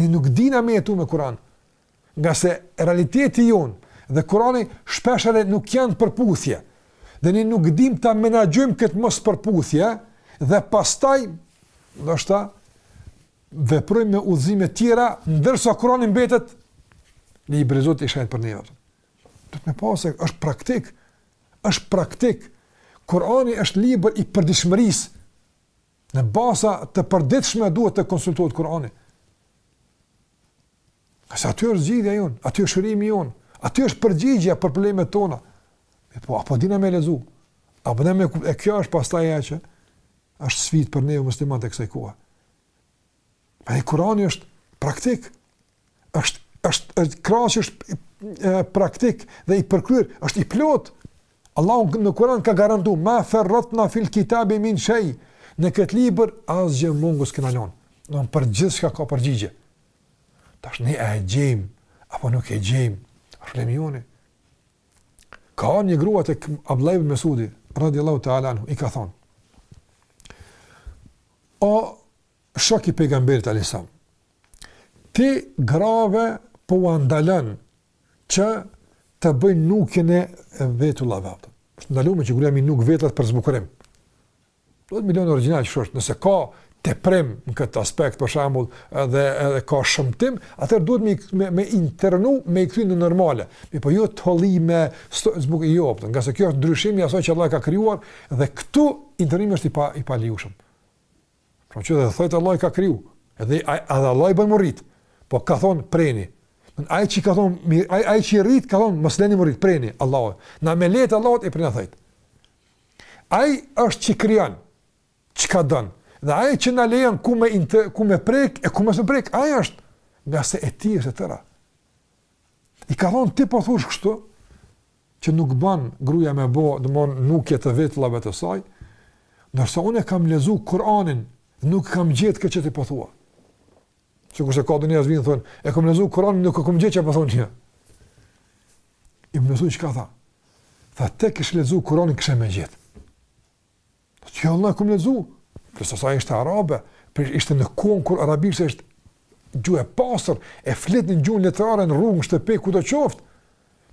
Ne nuk dina me jetu me Kur'an. Ngase realiteti jonë dhe Kurani shpeshherë nuk janë n'përputhje. Dhe ne nuk dim ta menaxhojmë këtë mospërputhje dhe pastaj, ndoshta, veprojmë me udhëzime tjera, ndërsa Kurani mbetet, libër veç i shejt për neve. Do të me pasë, është praktik, është praktik. Kurani është libër i përditshmërisë, Në baza të përditshme duhet të konsultohet Kurani. Se aty është zgjidhja jonë, aty është shërimi jonë, aty është përgjigja për problemet tona. E po, a po dina me lexu? A po dina me kuptu? E kjo është pastaj ajo që është sfidë për neve muslimanët e kësaj kohe. Ai Kurani është praktik, është, është, krahas që është praktik dhe i përkryr, është i plot. Allahu në Kuran ka garantu, ma ferratna fil kitabi min shej, në këtë libër asgjë mangut s'kina lonë, dmth për gjithçka ka përgjigje. Tash ne e gjejmë, apo nuk e gjejmë, është problemi jonë. Ka ardh një grua te Abdullah ibn Mesudi, radiallahu ta'ala anhu, i ka thonë, o shok i pejgamberit alayhis salam. Ti grave po u ndalon që të bëjnë nukjen e vetullave. Është ndaluar që gruaja mi nuk vetullat për zbukurim. Duhet me i lon origjinal qysh osht, nëse ka teprim në këtë aspekt për shembull, edhe edhe ka shëmtim, atëherë duhet me me, me intervenu me kthy në normale. Mirëpo jo t'hollime, zbukurime jo, ngase kjo është ndryshimi i asaj që Allahu ka krijuar dhe këtu intervenimi është i pa i paligjshëm. Pra edhe thojt Allahi i ka kriju, edhe, edhe Allahi i bën me u rritë, po ka thonë preni, ai që i ka thonë, ai, ai që i rrit, ka thonë mos i leni me u rritë, preni, Allahu, na me leje t'Allahit i prena thojt. Ai është që krijon çka don, dhe ai që na lejon ku me, inter, ku me prekë, e ku mos me prekë, ai është, ngase e tij është e tëra. I ka thonë ti po thush kështu, që nuk ban gruaja me bo, domethënë nukje të vetullave të saj, ndërsa unë kam lexu Kur'anin, nuk kam gjetë këtë që ti po thua. Sikurse ka edhe njerëz vijnë thonë, e kam lexu Kur'anin, nuk e kam gjetë çfarë po thu. Ibn Mesud çka tha? Tha ta kishe lexu Kur'anin kishe me gjetë. Jo, tha, e kom lexu. Për se sa ishte arabe, po ishte në kohën kur arabishtja ishte gjuhë e pastër, e flitnin gjuhën letrare në rrugë, në shtëpi, kudo qoftë.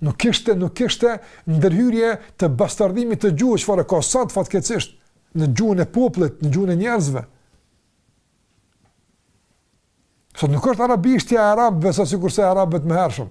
Nuk kishte, nuk kishte ndërhyrje të bastardimit të gjuhës, çfarë ka sot fatkeqësisht, në gjuhën e popullit, në gjuhën e njerëzve. Sot nuk është arabishtja e arabëve, sot sikurse e arabëve të mëhershëm.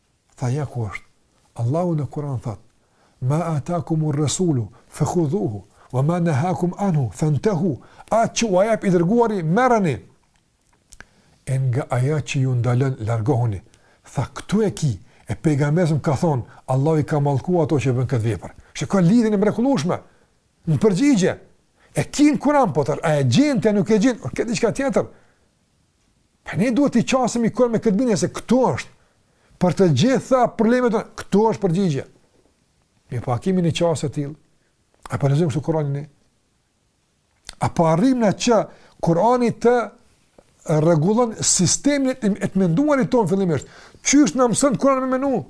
Tha ja ku është. Allahu në Kur'an thotë: "Ma atakumur rasulu fakhudhuhu wa ma nahakum anhu fantahu", Atë që ua jep i dërguari, merreni. E nga ajo që ju ndalon, largohuni. Tha këtu e ki, se pejgamberi ka thonë, Allahu i ka mallku ato që bëjnë këtë vepër. Shikoje lidhjen e mrekullueshme. Pra përgjigje, e ki në Kur'an po a e gjen ti, nuk e gjen, ajo osht diçka tjetër. Po ne duhet t'i qasemi Kur'anit me këtë bindje se këtu është për të gjitha problemet tona, këtu është përgjigje. Me pa a po kemi ne qasje të tillë. A po lexojmë kështu Kur'anin ne? A po arrijmë na që Kur'ani ta rregullon sistemin e të menduarit tonë fillimisht? Qysh na mëson Kur'ani me menu?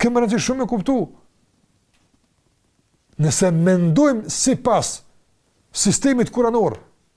Ka rëndësi shumë me e kuptu. Nëse mendojmë sipas sistemit kuranor,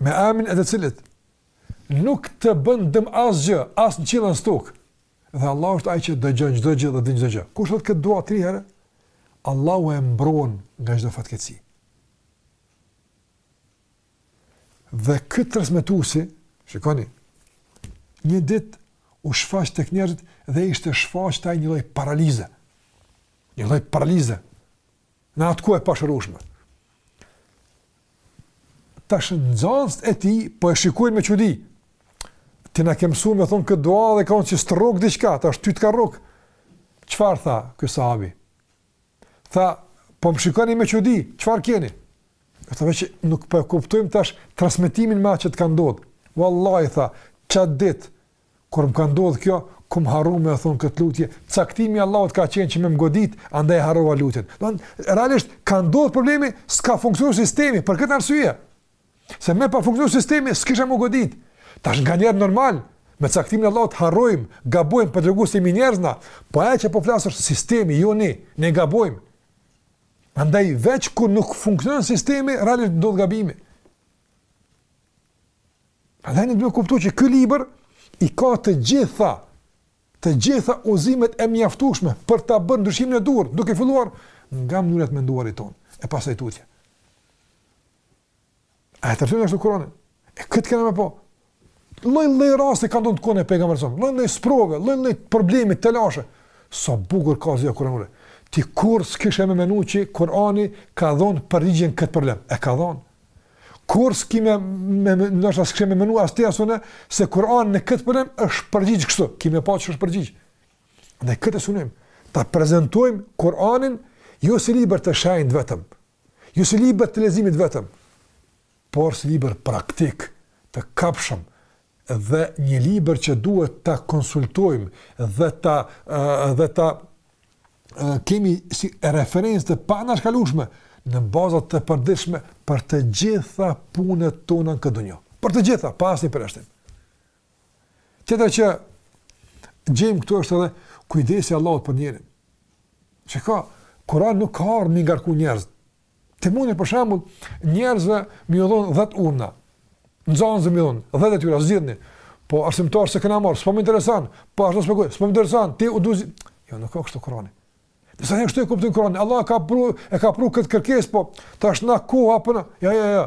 me emrin e të cilit nuk të bën dëm asgjë, as në qiell as në tokë. Dhe Allahu është ai që dëgjon çdo gjë dhe din çdo gjë. Kush thotë këtë dua tri herë, Allahu e mbron nga çdo fatkeqësi. Dhe ky transmetuesi, shikoni, një ditë u shfaq tek njerëzit dhe ishte shfaqur te ai një lloj paralize. Një lloj paralize. Në atë kohë e pashërueshme. Tash nxënësit e tij po e shikojnë me çudi. Ti na ke mësu me thonë këtë dua dhe kurrë s't rrok diçka, tash ty të ka rrok. Çfarë tha ky sahabi? Tha, po më shikoni me çudi, çfarë keni? Po i thanë veç nuk po e kuptojmë tash transmetimin me atë që të ka ndodh. Wallahi tha, qat ditë Kur më ka ndodh kjo, kom harru me thonë kët lutje, caktimi i Allahut ka qenë që me më godit, andaj harrova lutjen. Dhe realisht ka ndodh problemi, s'ka funksionu sistemi për këtë arsye. Se me pas funksionu sistemi, s'kish me më godit. Tash nganjëherë normal, me caktimin e Allahut harrojmë, gabojmë për me tregu se jemi njerëz na, po ajo që po flas është sistemi, jo ne, ne gabojmë. Andaj veç kur nuk funksionon sistemi, realisht ndodh gabimi. Andaj ne duhet kuptu që ky libër i ka të gjitha, të gjitha udhëzimet e mjaftushme për ta bërë ndryshimin e duhur, duke filluar nga mënyra e të menduarit tonë, e pasaj tutje. A e tërton ashtu Kurani? E këtë kena me pa? Lloj-lloj raste ka ndodhur në kohën e pejgamberit a.s., lloj-lloj sprove, lloj-lloj problemi, telashe. Sa bukur ka zgjidh Kur'ani. Ti kurrë s'kishe me menu që Kur'ani ka dhënë përgjigje n'këtë problem. E ka dhënë. Kurrë s'kime, me, me, ndoshta s'kishe me menu as ti as unë, se Kur'ani në këtë problem është përgjigjë kështu. Ki me pa që është përgjigjë. Dhe këtë e synojmë. Ta prezentojmë Kur'anin jo si libër të shenjtë vetëm, Jo si libër të leximit vetëm, por si libër praktik, të kapshëm dhe një libër që duhet ta konsultojmë dhe ta dhe ta kemi si referencë të panashkalueshme në baza të përditshme për të gjitha punët tona në këtë dunja. Për të gjitha, pa asnjë përjashtim. Tjetër që gjejmë këtu është edhe kujdesi i Allahut për njerin. Çka, Kurani nuk ka ardhur me i ngarku njerëzt. Të marrim për shembull njerëzve me ju dhon 10 urdhna. Nxonsve me ju dhon 10 detyra zgjidhni. Po arsimtar se kena marr, s'po më intereson. Po ashtu s'po kupt, s'po më intereson. Ti u duzi. Jo, nuk ka kështu Kurani. Disa ne kështu e kuptojmë Kuranin. Allah ka pru, e ka pru këtë kërkesë, po tash na ku, apo na. Jo, jo, jo.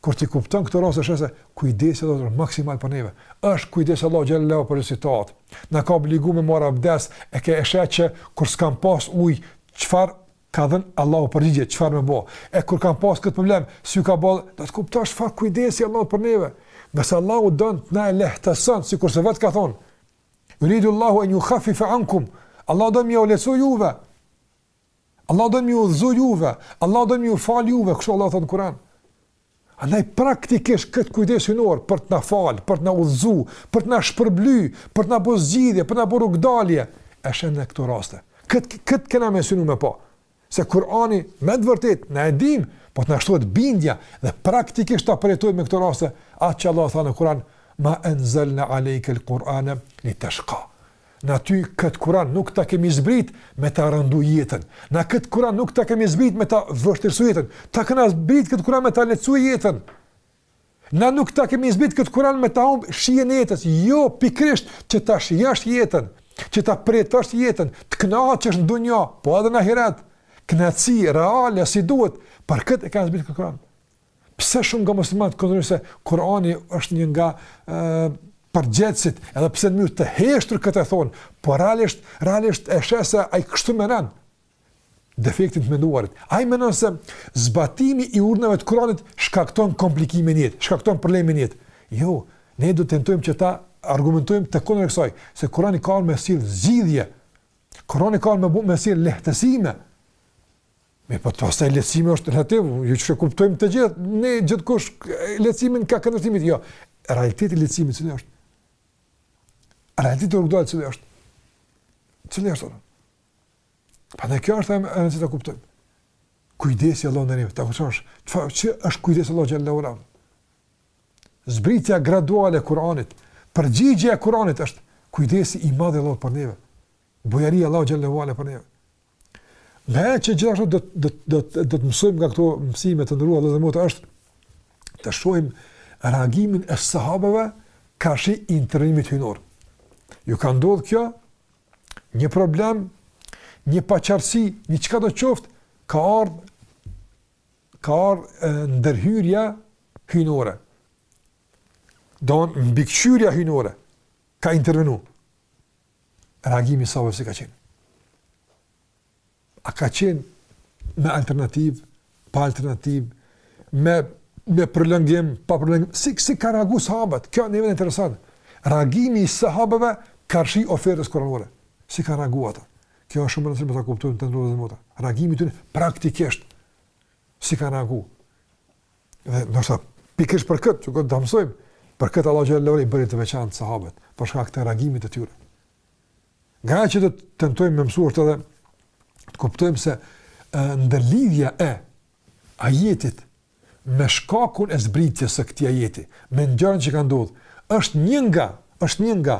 Kur ti kupton këtë rast e sheh se kujdesi i Allahut është maksimal për neve. Është kujdes Allahu xheleshanuhu për situatë. Na ka obliguar me marr abdes, e kur e sheh që kur s'kan pas ujë, çfarë ka dhën Allahu përgjigje, çfarë me bë? E kur kan pas këtë problem, si ju ka bë, do të kuptosh çfarë kujdesi ka Allahu për neve. Ngase Allahu don të na lehtëson, sikur se vetë ka thonë. Yuridu Allahu an yukhaffifa ankum. Allahu do me u lehtësu juve. Allahu don me ju udhëzu juve, Allahu don me ju fal juve, kështu Allahu thot në Kur'an. Andaj praktikisht këtë kujdes hynor për të na fal, për të na udhëzu, për të na shpërbly, për të na bëu zgjidhje, për të na bëu rrugdalje, e sheh në këto raste. Kët kët kena me synu me pa. Se Kur'ani me të vërtet na e dim, po të na shtohet bindja dhe praktikisht ta përjetojmë me këto raste, atë që Allah tha në Kur'an, ma anzalna alayka al-Qur'ana litashqa. Na ty këtë Kur'an nuk ta kemi zbrit me ta rëndu jetën. Na këtë Kur'an nuk ta kemi zbrit me ta vështirësu jetën. Ta kena zbrit këtë Kur'an me ta lehtësu jetën. Na nuk ta kemi zbrit këtë Kur'an me ta humb shijen e jetës. Jo, pikrisht, që ta shijosh jetën, që ta përjetosh jetën, të kënaqesh në dunja, po edhe në ahiret, kënaqësi reale si duhet, për këtë e kena zbrit këtë Kur'an. Pse shumë nga muslimanët konsiderojnë se Kurani është një nga përgjegjësit, edhe pse në mënyrë të heshtur këtë e thonë, por realisht realisht e sheh se ai kështu mendon. Defekt i të menduarit. Ai mendon se zbatimi i urdhrave të Kuranit shkakton komplikime në jetë, shkakton probleme në jetë. Jo, ne do të tentojmë që ta argumentojmë të kundërtën e kësaj, se Kurani ka me sill zgjidhje. Kurani ka me pru me sill lehtësime. Me po të pastaj lehtësimi është relativ, jo qysh e kuptojmë të gjithë, ne gjithkush lehtësimin nga këndvështrimi, jo. Realiteti i lehtësimit cili është? Realiteti të rukdojë cili është? Cili është? Pra kjo është ajo që ta kuptojmë. Kujdesi i Allahut ndaj neve, ta kuptosh, çfarë është kujdesi i Allahut xhele shanuhu? Zbritja graduale e Kur'anit, përgjigjja e Kur'anit është kujdesi i madh i Allahut për neve. Bujari e Allahut xhallahu ala për ne. Dhe ajo që gjithashtu do do do do të mësojmë nga këto mësime të nderuar vëllezër është të shohim reagimin e sahabeve karshi intervenimit hyjnor. Ju ka ndodhë kjo, një problem, një paqartësi, një çka do qoftë, ka ardhë ka ardhë ndërhyrja hyjnore. Domethënë mbikëqyrja hyjnore, ka intervenu. reagimi i sahabëve si ka qenë. A ka qenë me alternativ, pa alternativ, me, me prolongim, pa prolongim, si, si kanë reagu sahabët, kjo neve na intereson, reagimi i sahabëve karshi ofertës kuranore, si kanë reagu ata. Kjo është shumë e rëndësishme ta kuptojmë të nderuar xhemat. Reagimi i tyre praktikisht, si kanë reagu. Dhe ndoshta pikërisht për këtë që do të mësojmë, për këtë Allahu xhallahu ala i bëri të veçantë sahabët, për shkak të reagimit të tyre. Gjëja që do të tentojmë të mësojmë edhe të kuptojmë se ndërlidhja e ajetit me shkakun e zbritjes së këtij ajeti, me ngjarjen që ka ndodhur, është një nga, është një nga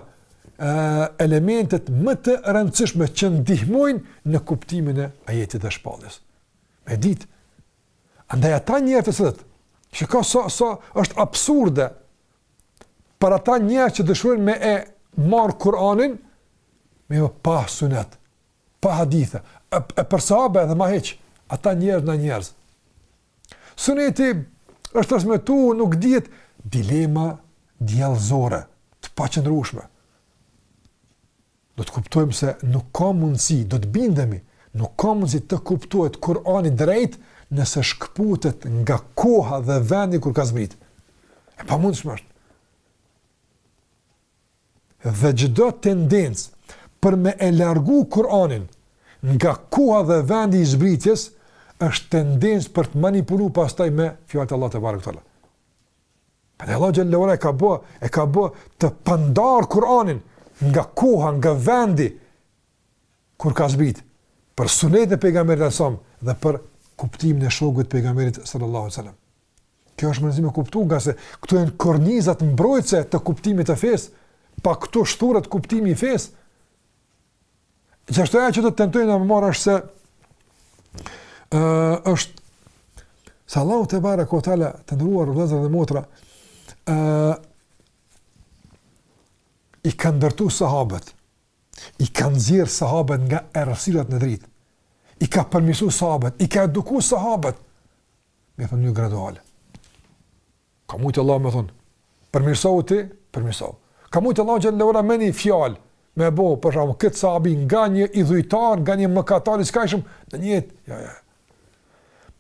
elementet më të rëndësishme që ndihmojnë në kuptimin e ajetit dhe shpalljes. Me ditë Andaj ata njerëz të cilët, çka sa, sa është absurde, për ata njerëz që dëshirojnë me e marrë Kur'anin, me jo pa sunet, pa hadithe, e, e për sahabe edhe ma hiç, ata njerëz ne njerëz. Suneti është transmetu, nuk dihet, dilema djallëzore, të paqëndrueshme. Do të kuptojmë se nuk ka mundësi, do të bindemi, nuk ka mundësi të kuptohet Kur'ani drejt nëse shkëputet nga koha dhe vendi kur ka zbrit. E pamundshme është. Dhe çdo tendencë për me e largu Kur'anin nga koha dhe vendi i zbritjes, është tendencë për të manipulu pastaj me fjalët Allahut tebareke ve teala. Por Allahu xhelle ve ala e ka bë, e ka bë të pandar Kur'anin nga koha, nga vendi kur ka zbrit për sunetin e pejgamberit alejhi selam dhe për kuptimin e shokëve të pejgamberit sallallahu alaihi wasallam. Kjo është me rëndësi me kuptu ngase këtu janë kornizat mbrojtëse të kuptimit të fesë, pa këtu shthuret kuptimi i fesë. Gjithashtu ajo që do të tentoj na më marr është, ë, është se Allahu tebareke ve teala të nderuar vëllezër dhe motra ë i ka ndërtu sahabët i ka nxjerr sahabët nga errësirat në dritë, i ka përmirësu sahabët, i ka eduku sahabët, në formën graduale. Ka mujtë Allah me thonë, përmirësohu ti, përmirësohu. Ka mujtë Allah xhelle ve ala me një fjalë, me bo, për shembull, këtë sahabi nga një idhujtar, nga një mëkatar i skajshëm, në njëtë, ja, ja.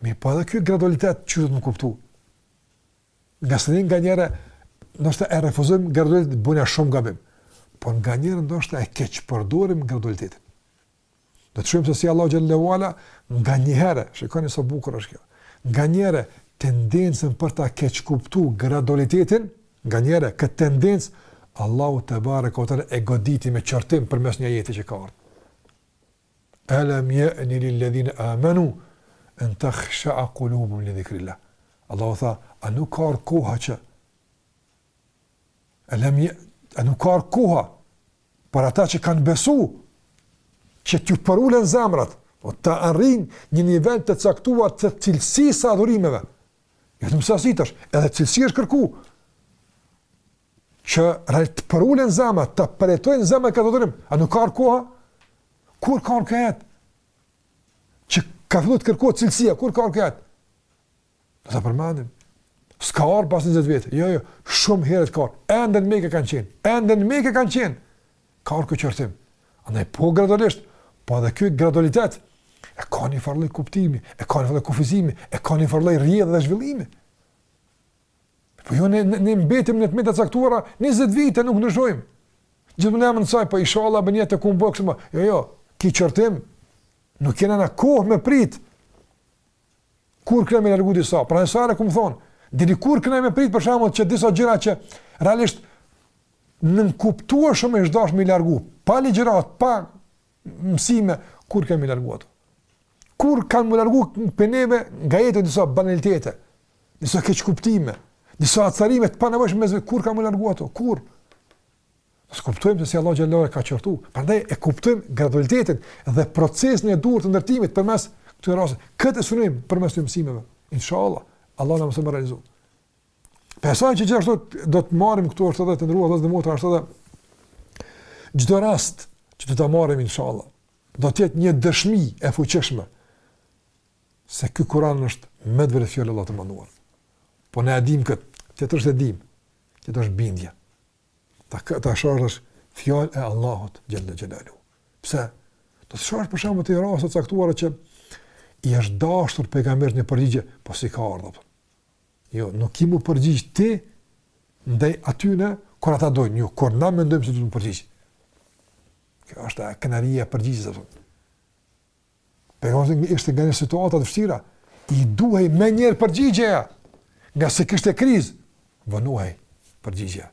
Mi pa po dhe ky gradualitet, që duhet me kuptu? Ngase ne nganjëherë ndoshta e refuzojmë gradualitetin, bëjmë shumë gabim. Por nganjëherë ndoshta e keqpërdorim gradualitetin. Do të shohim se si Allahu xhelle ve ala nganjëherë, shikoni sa bukur është kjo. Nganjëherë tendencën për ta keqkuptu gradualitetin, nganjëherë këtë tendencë Allahu tebareke ve teala e goditi me qortim përmes një ajeti që ka ardhur. Alam ya'ni lil ladina amanu an takhsha qulubuhum li dhikrillah. Allahu tha, a nuk ka ardh koha që Alam ya'ni, a nuk ka ardh koha për ata që kanë besu, që t'ju përulen zemrat, po të arrijnë një nivel të caktuar të cilësisë së adhurimeve. Jo vetëm sasia është, edhe cilësia është kërku, që të përulen zemrat, të përjetojnë zemrat këtë adhurim, a nuk ka ardh koha? Kur ka ardh ky ajet? Që ka fillu të kërkojë cilësi, kur ka ardh ky ajet? Do ta përmendim. S'ka ardh pas 20 vjetëve, jo, jo, shumë herët ka ardh, ende në Mekë kanë qenë, ende në Mekë kanë qenë, ka ardh ky qortim. Andaj, po gradualisht, po edhe ky gradualitet, e ka një farë lloj kuptimi, e ka një farë lloj kufizimi, e ka një farë lloj rrjedhe dhe zhvillimi. Po jo, ne, ne mbetemi në të meta të caktuara, 20 vite nuk ndryshojmë. Gjithë më në emë nësaj, po inshallah bë një të kumë bëksë, jo, jo, ky qortim, nuk jena në kohë me pritë, Kur kemi largu disa, pra në sa raste ku më thonë, deri kur kena me pritë për shembull që disa gjëra që realisht nënkuptueshëm është dashtë me i largu, pa ligjërata, pa mësime, kur kemi me i largu ato? Kur kanë me u largu prej neve nga jeta disa banalitete, disa keqkuptime, disa acarime të panevojshme mes neve, kur kanë me u largu ato? Kur? Do të kuptojmë se si Allahu xhel-le e ka qortu. Prandaj e kuptojmë gradualitetin dhe procesin e duhur të ndërtimit përmes këtyre rasteve. Këtë e synim përmes këtyre mësimeve. Inshallah, Allah na mundëson të realizojmë. Besoj që gjithashtu do të marrim këtu është edhe të nderuar vëllezër dhe motra ashtu edhe çdo rast që do ta marrim inshallah. Do të jetë një dëshmi e fuqishme se ky Kur'an është me të vërtetë fjala e Allahut të madhëruar. Po ne e dimë këtë, tjetër është e dimë. Tjetër është bindja. Ta, ta shohësh është fjalë e Allahut, xhel-le xhelaluhu. Pse? Do të shohësh për shembull te rastet e caktuara që i është dashtur pejgamberit një përgjigje, po s'i ka ardhur. Jo, nuk ki me u përgjigj ti ndaj atyne kur ata dojnë, jo, kur na mendojmë se duhet me u përgjigj. Kjo është koha e përgjigjes tonë. Pejgamberi ishte në situata të vështira, i duhej menjëherë përgjigjeja, ngase kishte krizë, vonohej përgjigjeja.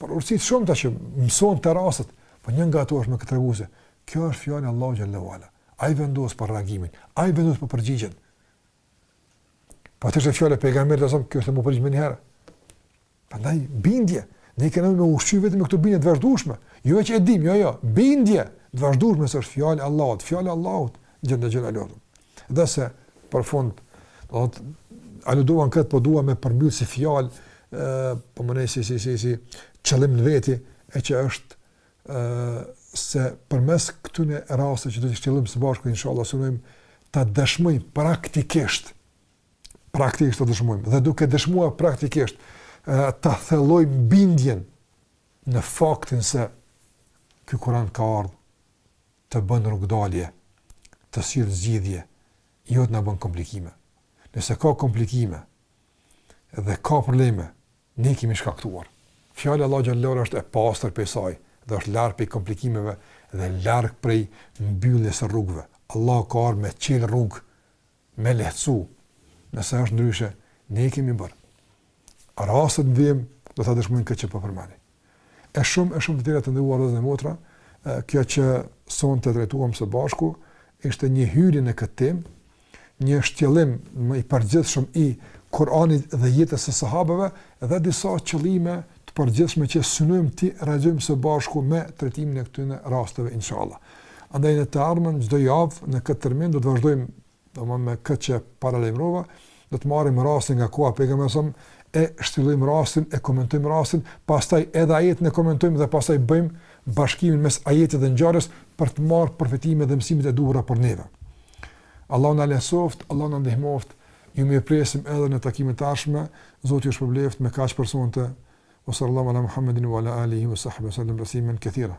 Por urtësitë shumë ta mësojnë te rastet, po një nga ato është me të tregu se, kjo është fjala e Allahut xhel-le ve ala, ai vendos për reagimin, ai vendos për përgjigjen. Po të ishte fjala e pejgamberit alejhi selam, kish me u përgjigj menjëherë. Prandaj bindje, ne kemi me ushqy vetëm me këto bindje të vazhdueshme, jo që e dim, jo jo, bindje të vazhdueshme se është fjalë e Allahut, fjalë e Allahut xhel-le xhelaluhu. Dhe se për fund, do të thotë, aluduam këtë po dua me e përmbyll si fjalë, ë po me e cek si si si qëllim në veti e që është ë se përmes këtyne rasteve që do të shtjellojmë së bashku inshallah synojmë ta dëshmojmë praktikisht praktikisht ta dëshmojmë dhe duke dëshmuar praktikisht ta thellojmë bindjen në faktin se ky Kur'an ka ardhur të bën rrugdalje, të sjell zgjidhje, jo të na bën komplikime. Nëse ka komplikime dhe ka probleme, ne i kemi shkaktuar. Fjala e Allahut xhel-le xhelaluhu është e pastër prej saj dhe është larg prej komplikimeve dhe larg prej mbylljes së rrugëve. Allahu ka ardhur me çel rrugë me lehtësu, nëse është ndryshe, ne i kemi bërë. Rastet në vijim, do ta dëshmojnë këtë që po përmendi. E shumë, e shumë të tjera të nderuar vëllezër e motra, kjo që sonte trajtuam së bashku, ishte një hyrje në këtë temë, një shtjellim më i përgjithshëm i Kuranit dhe jetës së sahabëve, dhe disa qëllime të përgjithshme që synojmë t'i realizojmë së bashku me trajtimin e këtyne rasteve, inshallah. Andaj në të ardhmen çdo javë në këtë termin do të vazhdojmë domthonë me këtë që paralajmërova, do të marrim rastin nga koha pejgamberit, e shtjellojmë rastin e komentojm rastin, pastaj edhe ajetin e komentojm dhe pastaj bëjmë bashkimin mes ajetit dhe ngjarjes për të marr përfitime dhe mësimet e duhura për neve. Allahu na lehtësoftë, Allahu na ndihmoftë. Ju mirë presim edhe në takimet e ardhshme. Zoti ju shpërbleftë, me kaq për sonte. Wa sallallahu ala Muhammedin wa ala alihi wa sahbihi wa sallam tesliman kathira.